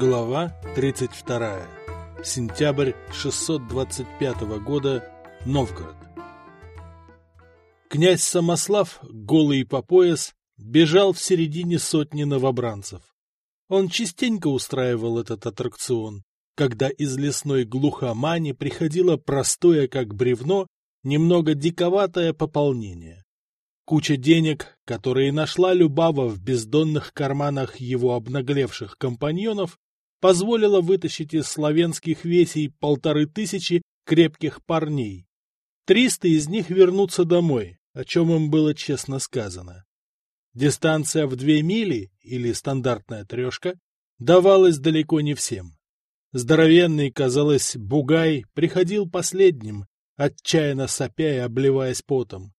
Глава 32. Сентябрь 625 года. Новгород. Князь Самослав, голый по пояс, бежал в середине сотни новобранцев. Он частенько устраивал этот аттракцион, когда из лесной глухомани приходило простое, как бревно, немного диковатое пополнение. Куча денег, которые нашла Любава в бездонных карманах его обнаглевших компаньонов, позволила вытащить из славянских весей полторы тысячи крепких парней. Триста из них вернутся домой, о чем им было честно сказано. Дистанция в две мили, или стандартная трешка, давалась далеко не всем. Здоровенный, казалось, бугай приходил последним, отчаянно сопя и обливаясь потом.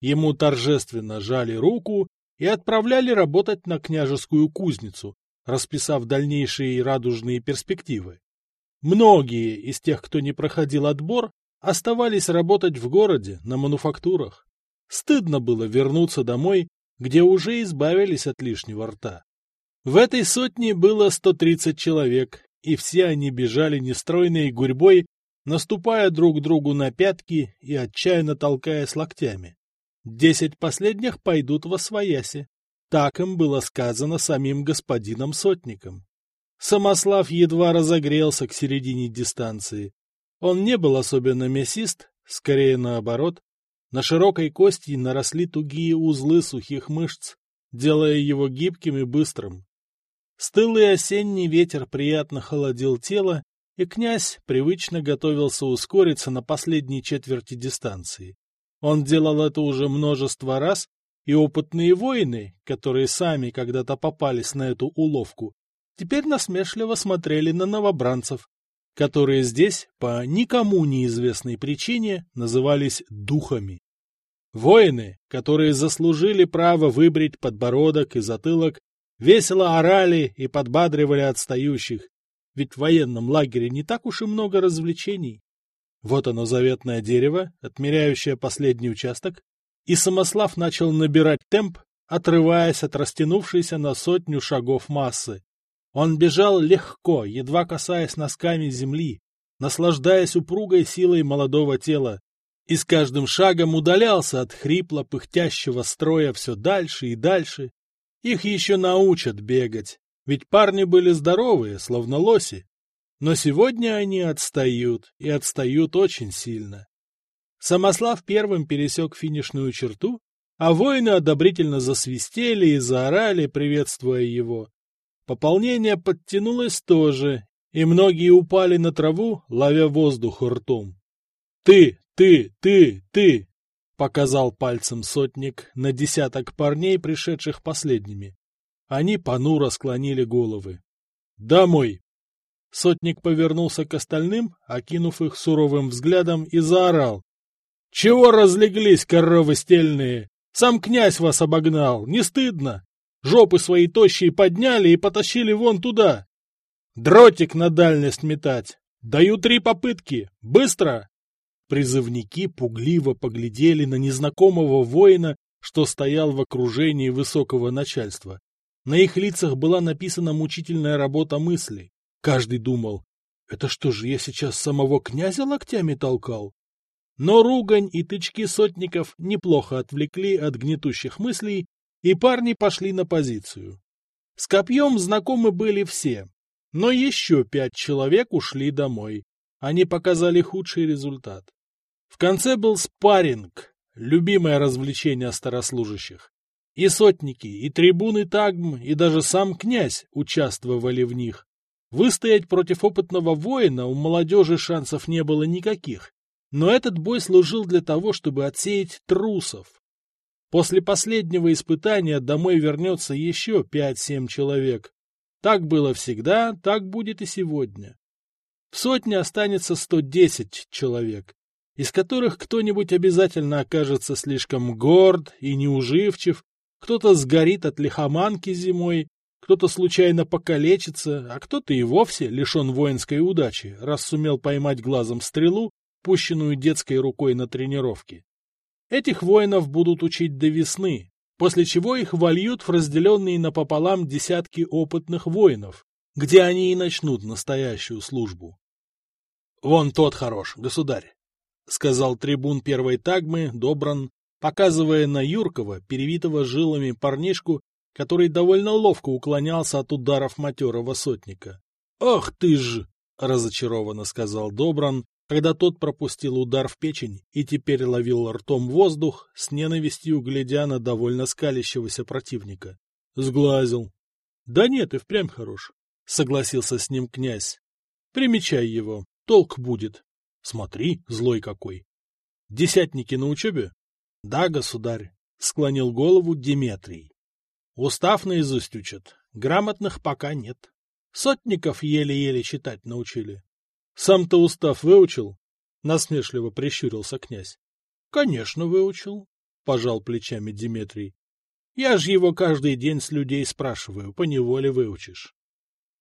Ему торжественно жали руку и отправляли работать на княжескую кузницу, расписав дальнейшие радужные перспективы. Многие из тех, кто не проходил отбор, оставались работать в городе, на мануфактурах. Стыдно было вернуться домой, где уже избавились от лишнего рта. В этой сотне было 130 человек, и все они бежали нестройной гурьбой, наступая друг другу на пятки и отчаянно толкаясь локтями. Десять последних пойдут во свояси. Так им было сказано самим господином Сотником. Самослав едва разогрелся к середине дистанции. Он не был особенно мясист, скорее наоборот. На широкой кости наросли тугие узлы сухих мышц, делая его гибким и быстрым. Стылый осенний ветер приятно холодил тело, и князь привычно готовился ускориться на последней четверти дистанции. Он делал это уже множество раз, и опытные воины, которые сами когда-то попались на эту уловку, теперь насмешливо смотрели на новобранцев, которые здесь по никому неизвестной причине назывались духами. Воины, которые заслужили право выбрить подбородок и затылок, весело орали и подбадривали отстающих, ведь в военном лагере не так уж и много развлечений. Вот оно заветное дерево, отмеряющее последний участок, и Самослав начал набирать темп, отрываясь от растянувшейся на сотню шагов массы. Он бежал легко, едва касаясь носками земли, наслаждаясь упругой силой молодого тела, и с каждым шагом удалялся от хрипло-пыхтящего строя все дальше и дальше. Их еще научат бегать, ведь парни были здоровые, словно лоси, но сегодня они отстают, и отстают очень сильно. Самослав первым пересек финишную черту, а воины одобрительно засвистели и заорали, приветствуя его. Пополнение подтянулось тоже, и многие упали на траву, ловя воздух ртом. «Ты, ты, ты, ты!» — показал пальцем сотник на десяток парней, пришедших последними. Они понуро склонили головы. «Домой!» Сотник повернулся к остальным, окинув их суровым взглядом, и заорал. — Чего разлеглись, коровы стельные? Сам князь вас обогнал, не стыдно? Жопы свои тощие подняли и потащили вон туда. Дротик на дальность метать. Даю три попытки. Быстро! Призывники пугливо поглядели на незнакомого воина, что стоял в окружении высокого начальства. На их лицах была написана мучительная работа мысли. Каждый думал, это что же, я сейчас самого князя локтями толкал? Но ругань и тычки сотников неплохо отвлекли от гнетущих мыслей, и парни пошли на позицию. С копьем знакомы были все, но еще пять человек ушли домой. Они показали худший результат. В конце был спарринг, любимое развлечение старослужащих. И сотники, и трибуны Тагм, и даже сам князь участвовали в них. Выстоять против опытного воина у молодежи шансов не было никаких, но этот бой служил для того, чтобы отсеять трусов. После последнего испытания домой вернется еще пять-семь человек. Так было всегда, так будет и сегодня. В сотне останется 110 человек, из которых кто-нибудь обязательно окажется слишком горд и неуживчив, кто-то сгорит от лихоманки зимой, кто-то случайно покалечится, а кто-то и вовсе лишен воинской удачи, раз сумел поймать глазом стрелу, пущенную детской рукой на тренировке. Этих воинов будут учить до весны, после чего их вольют в разделенные напополам десятки опытных воинов, где они и начнут настоящую службу. — Вон тот хорош, государь, — сказал трибун первой тагмы Добран, показывая на Юркова, перевитого жилами парнишку, который довольно ловко уклонялся от ударов матерого сотника. — Ах ты ж! — разочарованно сказал Добран, когда тот пропустил удар в печень и теперь ловил ртом воздух, с ненавистью глядя на довольно скалящегося противника. Сглазил. — Да нет, и впрямь хорош, — согласился с ним князь. — Примечай его, толк будет. Смотри, злой какой. — Десятники на учебе? — Да, государь, — склонил голову Диметрий. — Устав наизусть учат, грамотных пока нет. Сотников еле-еле читать научили. Сам-то устав выучил? Насмешливо прищурился князь. Конечно, выучил, пожал плечами Диметрий. Я ж его каждый день с людей спрашиваю, по неволе выучишь.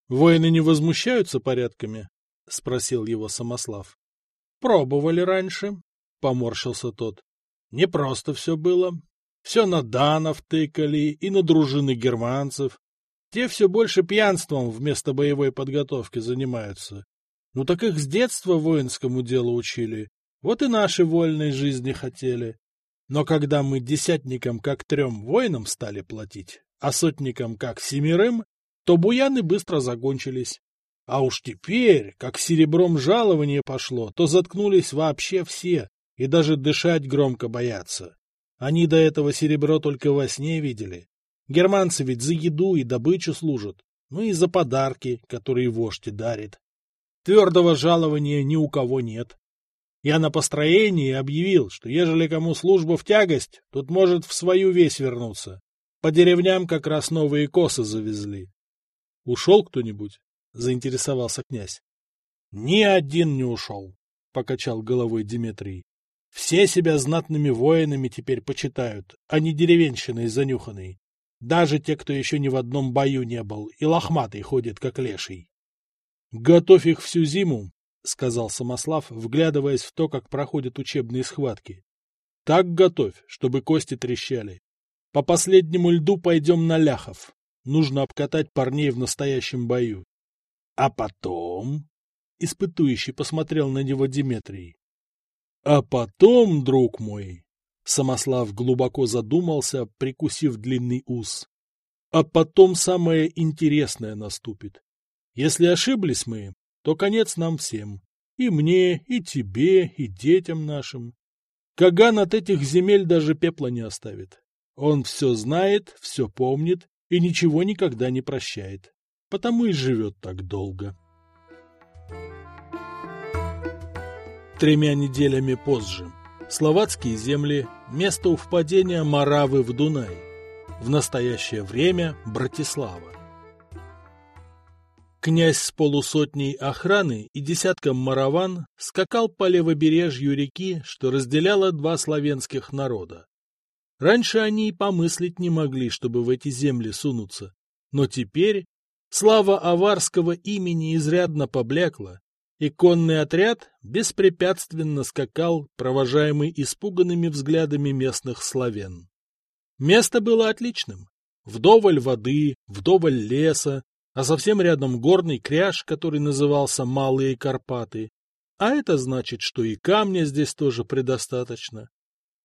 Воины не возмущаются порядками? спросил его Самослав. Пробовали раньше, поморщился тот. Не просто все было. Все на данов тыкали и на дружины германцев. Те все больше пьянством вместо боевой подготовки занимаются. Ну так их с детства воинскому делу учили, вот и наши вольной жизни хотели. Но когда мы десятникам как трем воинам стали платить, а сотникам как семерым, то буяны быстро закончились. А уж теперь, как серебром жалование пошло, то заткнулись вообще все, и даже дышать громко боятся. Они до этого серебро только во сне видели. Германцы ведь за еду и добычу служат, ну и за подарки, которые вождь дарит. Твердого жалования ни у кого нет. Я на построении объявил, что ежели кому служба в тягость, тот может в свою весь вернуться. По деревням как раз новые косы завезли. — Ушел кто-нибудь? — заинтересовался князь. — Ни один не ушел, — покачал головой Дмитрий. — Все себя знатными воинами теперь почитают, а не деревенщиной занюханной. Даже те, кто еще ни в одном бою не был, и лохматый ходит, как леший. Готовь их всю зиму, — сказал Самослав, вглядываясь в то, как проходят учебные схватки. — Так готовь, чтобы кости трещали. По последнему льду пойдем на ляхов. Нужно обкатать парней в настоящем бою. — А потом... — испытующий посмотрел на него Диметрий. — А потом, друг мой... Самослав глубоко задумался, прикусив длинный ус. — А потом самое интересное наступит. Если ошиблись мы, то конец нам всем. И мне, и тебе, и детям нашим. Каган от этих земель даже пепла не оставит. Он все знает, все помнит и ничего никогда не прощает. Потому и живет так долго. Тремя неделями позже. Словацкие земли, место впадения Моравы в Дунай. В настоящее время Братислава. Князь с полусотней охраны и десятком мараван скакал по левобережью реки, что разделяло два славянских народа. Раньше они и помыслить не могли, чтобы в эти земли сунуться. Но теперь слава аварского имени изрядно поблекла, и конный отряд беспрепятственно скакал, провожаемый испуганными взглядами местных славян. Место было отличным. Вдоволь воды, вдоволь леса, а совсем рядом горный кряж, который назывался Малые Карпаты. А это значит, что и камня здесь тоже предостаточно.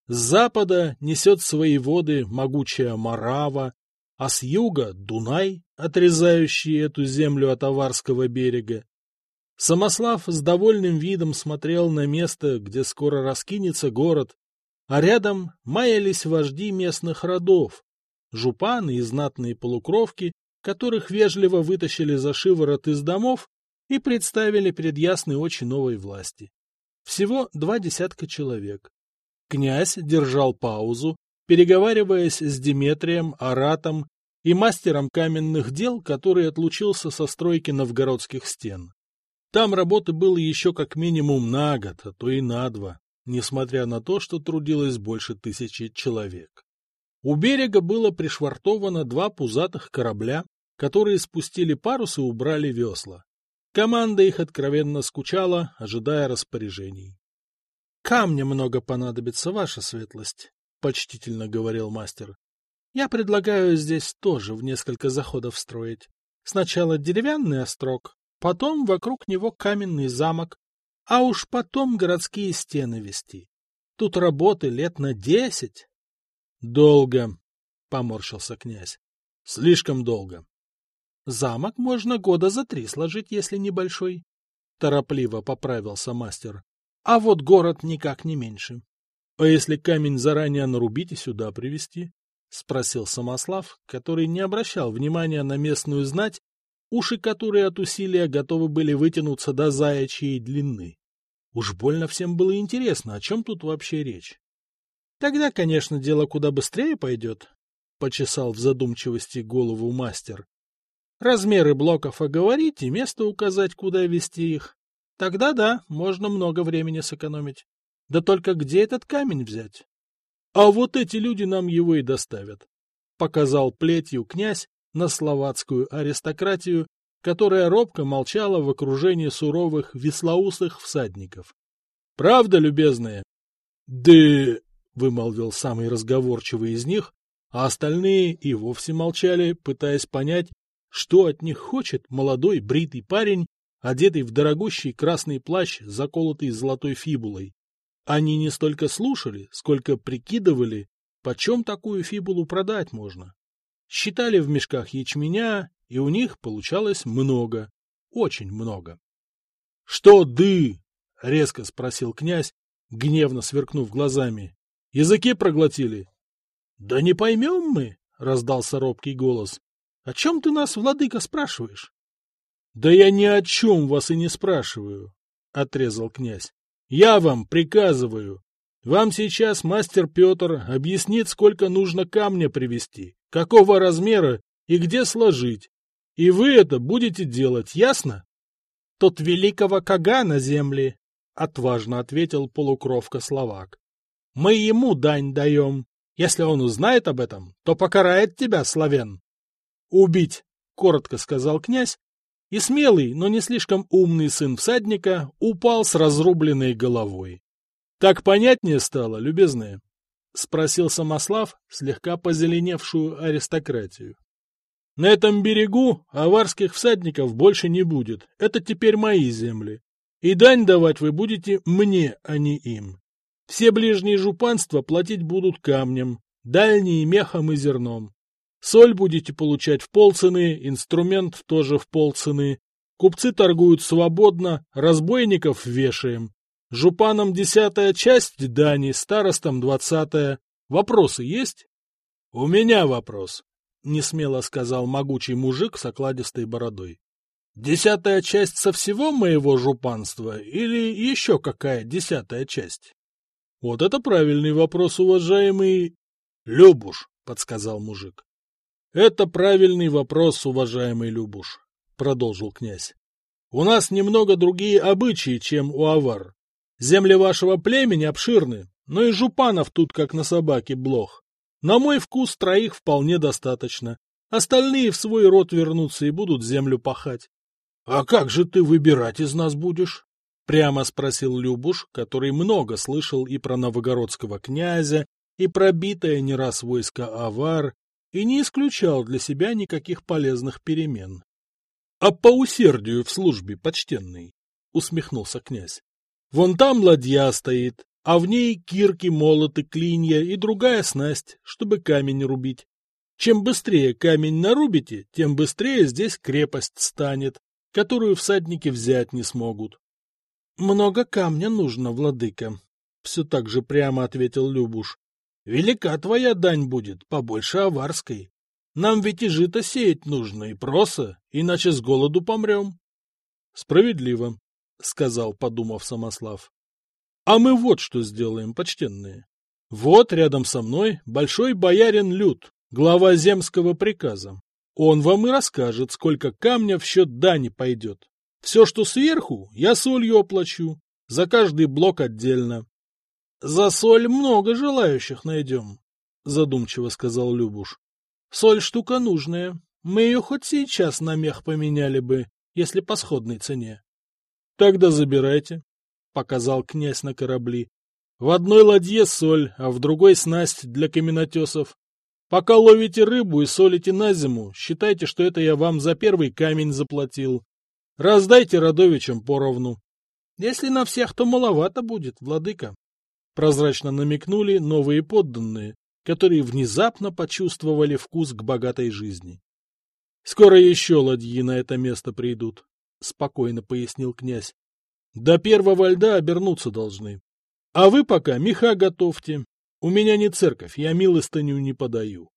С запада несет свои воды могучая Марава, а с юга — Дунай, отрезающий эту землю от Аварского берега. Самослав с довольным видом смотрел на место, где скоро раскинется город, а рядом маялись вожди местных родов, жупаны и знатные полукровки, которых вежливо вытащили за шиворот из домов и представили перед ясной очи новой власти. Всего два десятка человек. Князь держал паузу, переговариваясь с Диметрием, Аратом и мастером каменных дел, который отлучился со стройки новгородских стен. Там работы было еще как минимум на год, а то и на два, несмотря на то, что трудилось больше тысячи человек. У берега было пришвартовано два пузатых корабля, которые спустили парус и убрали весла. Команда их откровенно скучала, ожидая распоряжений. — Камня много понадобится, ваша светлость, — почтительно говорил мастер. — Я предлагаю здесь тоже в несколько заходов строить. Сначала деревянный острог, потом вокруг него каменный замок, а уж потом городские стены вести. Тут работы лет на десять. — Долго, — поморщился князь. — Слишком долго. — Замок можно года за три сложить, если небольшой. Торопливо поправился мастер. — А вот город никак не меньше. — А если камень заранее нарубить и сюда привезти? — спросил Самослав, который не обращал внимания на местную знать, уши которой от усилия готовы были вытянуться до заячьей длины. Уж больно всем было интересно, о чем тут вообще речь. — Тогда, конечно, дело куда быстрее пойдет, — почесал в задумчивости голову мастер. — Размеры блоков оговорить и место указать, куда вести их. Тогда да, можно много времени сэкономить. Да только где этот камень взять? А вот эти люди нам его и доставят. Показал плетью князь на словацкую аристократию, которая робко молчала в окружении суровых веслоусых всадников. — Правда, любезные? — Да, — вымолвил самый разговорчивый из них, а остальные и вовсе молчали, пытаясь понять, что от них хочет молодой бритый парень, одетый в дорогущий красный плащ, заколотый золотой фибулой. Они не столько слушали, сколько прикидывали, почем такую фибулу продать можно. Считали в мешках ячменя, и у них получалось много, очень много. — Что ды? — резко спросил князь, гневно сверкнув глазами. — Языки проглотили? — Да не поймем мы, — раздался робкий голос. — О чем ты нас, владыка, спрашиваешь? — Да я ни о чем вас и не спрашиваю, — отрезал князь. Я вам приказываю. Вам сейчас мастер Петр объяснит, сколько нужно камня привезти, какого размера и где сложить. И вы это будете делать, ясно? — Тот великого Кага на земле, — отважно ответил полукровка словак. — Мы ему дань даем. Если он узнает об этом, то покарает тебя, славян. — Убить, — коротко сказал князь и смелый, но не слишком умный сын всадника упал с разрубленной головой. — Так понятнее стало, любезные? — спросил Самослав, слегка позеленевшую аристократию. — На этом берегу аварских всадников больше не будет, это теперь мои земли. И дань давать вы будете мне, а не им. Все ближние жупанства платить будут камнем, дальние — мехом и зерном. Соль будете получать в полцены, инструмент тоже в полцены. Купцы торгуют свободно, разбойников вешаем. Жупанам десятая часть дани, старостам двадцатая. Вопросы есть? — У меня вопрос, — несмело сказал могучий мужик с окладистой бородой. — Десятая часть со всего моего жупанства или еще какая десятая часть? — Вот это правильный вопрос, уважаемый... — Любуш, — подсказал мужик. Это правильный вопрос, уважаемый Любуш, продолжил князь. У нас немного другие обычаи, чем у авар. Земли вашего племени обширны, но и жупанов тут как на собаке блох. На мой вкус троих вполне достаточно. Остальные в свой род вернутся и будут землю пахать. — А как же ты выбирать из нас будешь? — прямо спросил Любуш, который много слышал и про новогородского князя, и про битое не раз войско авар, и не исключал для себя никаких полезных перемен. — А по усердию в службе, почтенный, — усмехнулся князь. — Вон там ладья стоит, а в ней кирки, молоты, клинья и другая снасть, чтобы камень рубить. Чем быстрее камень нарубите, тем быстрее здесь крепость станет, которую всадники взять не смогут. — Много камня нужно, владыка, — все так же прямо ответил Любуш. Велика твоя дань будет, побольше аварской. Нам ведь и жито сеять нужно, и проса, иначе с голоду помрем. — Справедливо, — сказал, подумав Самослав. — А мы вот что сделаем, почтенные. Вот рядом со мной большой боярин Люд, глава земского приказа. Он вам и расскажет, сколько камня в счет дани пойдет. Все, что сверху, я солью оплачу, за каждый блок отдельно. — За соль много желающих найдем, — задумчиво сказал Любуш. — Соль штука нужная. Мы ее хоть сейчас на мех поменяли бы, если по сходной цене. — Тогда забирайте, — показал князь на корабли. В одной ладье соль, а в другой снасть для каменотесов. Пока ловите рыбу и солите на зиму, считайте, что это я вам за первый камень заплатил. Раздайте родовичам поровну. Если на всех, то маловато будет, владыка. Прозрачно намекнули новые подданные, которые внезапно почувствовали вкус к богатой жизни. Скоро еще ладьи на это место придут, — спокойно пояснил князь. До первого льда обернуться должны. А вы пока меха готовьте. У меня не церковь, я милостыню не подаю.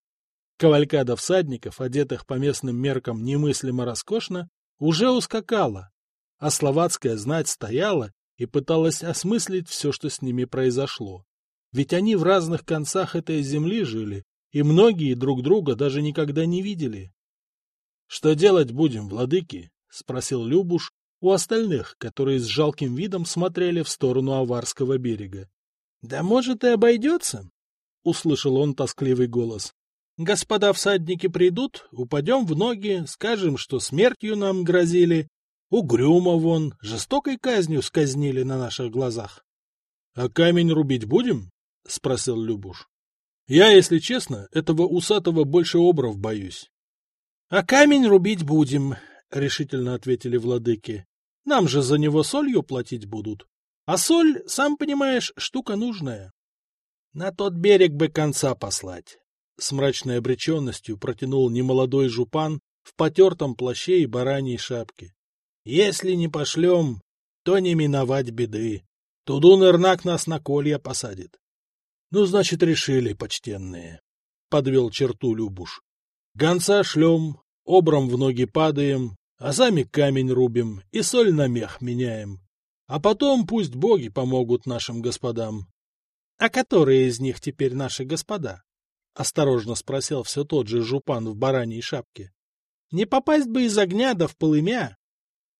Кавалькада всадников, одетых по местным меркам немыслимо роскошно, уже ускакала, а словацкая знать стояла и пыталась осмыслить все, что с ними произошло. Ведь они в разных концах этой земли жили, и многие друг друга даже никогда не видели. — Что делать будем, владыки? — спросил Любуш у остальных, которые с жалким видом смотрели в сторону Аварского берега. — Да может и обойдется, — услышал он тоскливый голос. — Господа всадники придут, упадем в ноги, скажем, что смертью нам грозили, угрюмо вон, жестокой казнью сказнили на наших глазах. — А камень рубить будем? — спросил Любуш. — Я, если честно, этого усатого больше обров боюсь. — А камень рубить будем, — решительно ответили владыки. — Нам же за него солью платить будут. А соль, сам понимаешь, штука нужная. — На тот берег бы конца послать. С мрачной обреченностью протянул немолодой жупан в потертом плаще и бараньей шапке. — Если не пошлем, то не миновать беды. Тудун Ирнак нас на колья посадит. — Ну, значит, решили, почтенные, — подвел черту Любуш. — Гонца шлем, обром в ноги падаем, а сами камень рубим и соль на мех меняем. А потом пусть боги помогут нашим господам. — А которые из них теперь наши господа? — осторожно спросил все тот же жупан в бараньей шапке. — Не попасть бы из огня да в полымя.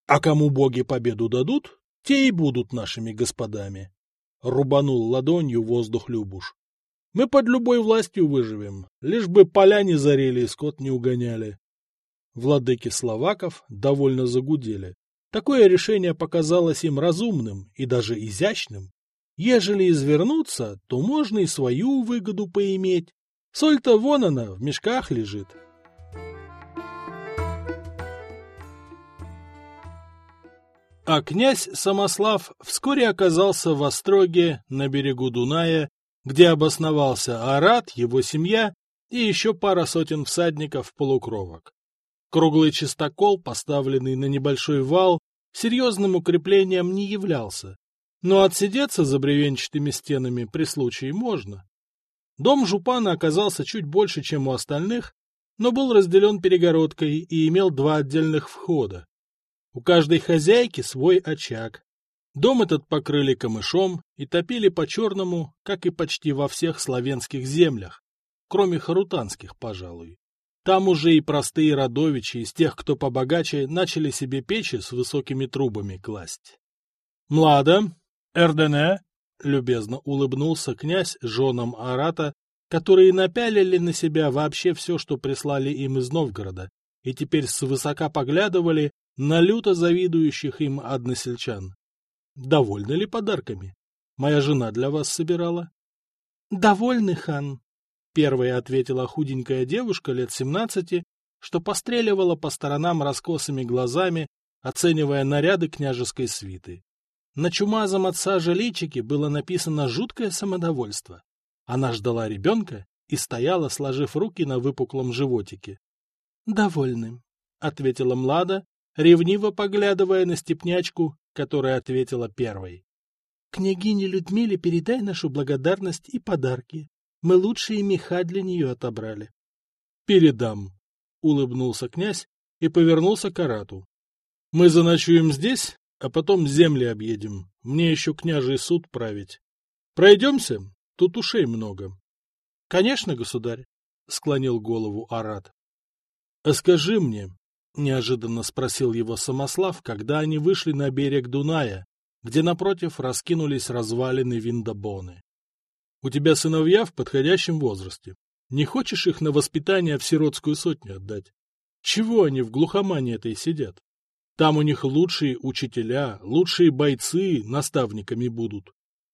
А кому боги победу дадут, те и будут нашими господами. — рубанул ладонью воздух Любуш. — Мы под любой властью выживем, лишь бы поля не зарели и скот не угоняли. Владыки словаков довольно загудели. Такое решение показалось им разумным и даже изящным. Ежели извернуться, то можно и свою выгоду поиметь. Соль-то вон она, в мешках лежит. А князь Самослав вскоре оказался в Остроге на берегу Дуная, где обосновался Арат, его семья и еще пара сотен всадников-полукровок. Круглый чистокол, поставленный на небольшой вал, серьезным укреплением не являлся, но отсидеться за бревенчатыми стенами при случае можно. Дом Жупана оказался чуть больше, чем у остальных, но был разделен перегородкой и имел два отдельных входа. У каждой хозяйки свой очаг. Дом этот покрыли камышом и топили по-черному, как и почти во всех славянских землях, кроме харутанских, пожалуй. Там уже и простые родовичи из тех, кто побогаче, начали себе печи с высокими трубами класть. «Млада, Эрдене», — любезно улыбнулся князь женам Арата, которые напялили на себя вообще все, что прислали им из Новгорода, и теперь свысока поглядывали на люто завидующих им односельчан. Довольны ли подарками? Моя жена для вас собирала? — Довольны, хан, — первая ответила худенькая девушка лет семнадцати, что постреливала по сторонам раскосыми глазами, оценивая наряды княжеской свиты. На чумазом от сажи личике было написано жуткое самодовольство. Она ждала ребенка и стояла, сложив руки на выпуклом животике. — Довольны, — ответила Млада, ревниво поглядывая на степнячку, которая ответила первой. — Княгине Людмиле передай нашу благодарность и подарки. Мы лучшие меха для нее отобрали. — Передам, — улыбнулся князь и повернулся к Арату. — Мы заночуем здесь, а потом земли объедем. Мне еще княжий суд править. Пройдемся? Тут ушей много. — Конечно, государь, — склонил голову Арат. — А скажи мне, — неожиданно спросил его Самослав, когда они вышли на берег Дуная, где напротив раскинулись развалины Виндабоны. — У тебя сыновья в подходящем возрасте. Не хочешь их на воспитание в сиротскую сотню отдать? Чего они в глухомане этой сидят? Там у них лучшие учителя, лучшие бойцы наставниками будут.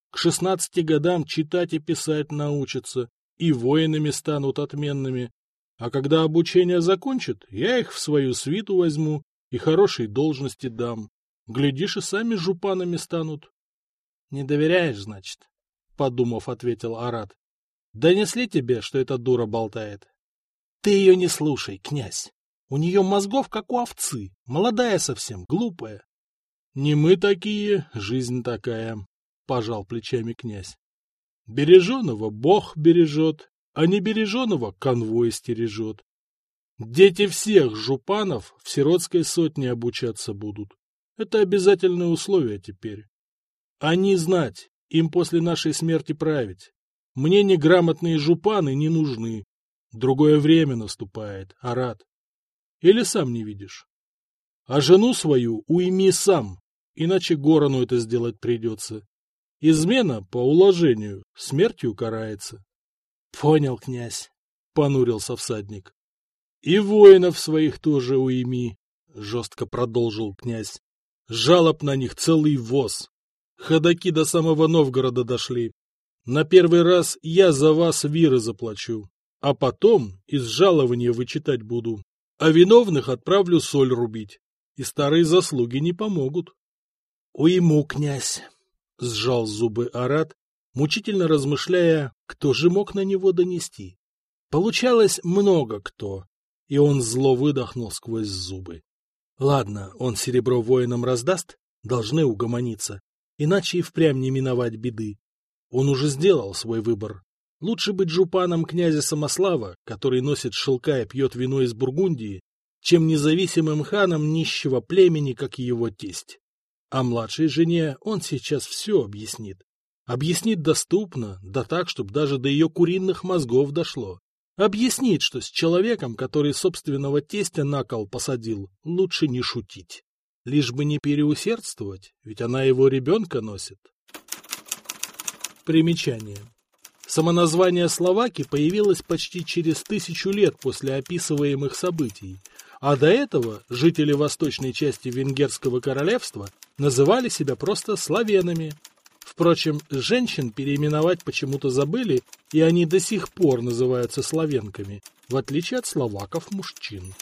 К шестнадцати годам читать и писать научатся, и воинами станут отменными. А когда обучение закончат, я их в свою свиту возьму и хорошие должности дам. Глядишь, и сами жупанами станут. — Не доверяешь, значит? — подумав, ответил Арат. — Донесли тебе, что эта дура болтает? — Ты ее не слушай, князь. У нее мозгов, как у овцы, молодая совсем, глупая. — Не мы такие, жизнь такая, — пожал плечами князь. Береженого Бог бережет, а не береженого конвой стережет. Дети всех жупанов в сиротской сотне обучаться будут. Это обязательное условие теперь. Они знать, им после нашей смерти править. Мне неграмотные жупаны не нужны. Другое время наступает, Арат. Или сам не видишь? А жену свою уйми сам, иначе Горону это сделать придется. Измена, по уложению, смертью карается. — Понял, князь, — понурился всадник. — И воинов своих тоже уйми, — жестко продолжил князь. Жалоб на них целый воз. Ходаки до самого Новгорода дошли. На первый раз я за вас виры заплачу, а потом из жалования вычитать буду. А виновных отправлю соль рубить, и старые заслуги не помогут. — Уйму, князь, — сжал зубы Арат, мучительно размышляя, кто же мог на него донести. Получалось много кто, и он зло выдохнул сквозь зубы. Ладно, он серебро воинам раздаст, должны угомониться, иначе и впрямь не миновать беды. Он уже сделал свой выбор. Лучше быть жупаном князя Самослава, который носит шелка и пьет вино из Бургундии, чем независимым ханом нищего племени, как его тесть. А младшей жене он сейчас все объяснит. Объяснит доступно, да так, чтобы даже до ее куриных мозгов дошло. Объяснит, что с человеком, который собственного тестя на кол посадил, лучше не шутить. Лишь бы не переусердствовать, ведь она его ребенка носит. Примечание. Самоназвание Словаки появилось почти через тысячу лет после описываемых событий, а до этого жители восточной части Венгерского королевства называли себя просто славянами. Впрочем, женщин переименовать почему-то забыли, и они до сих пор называются славянками, в отличие от словаков мужчин.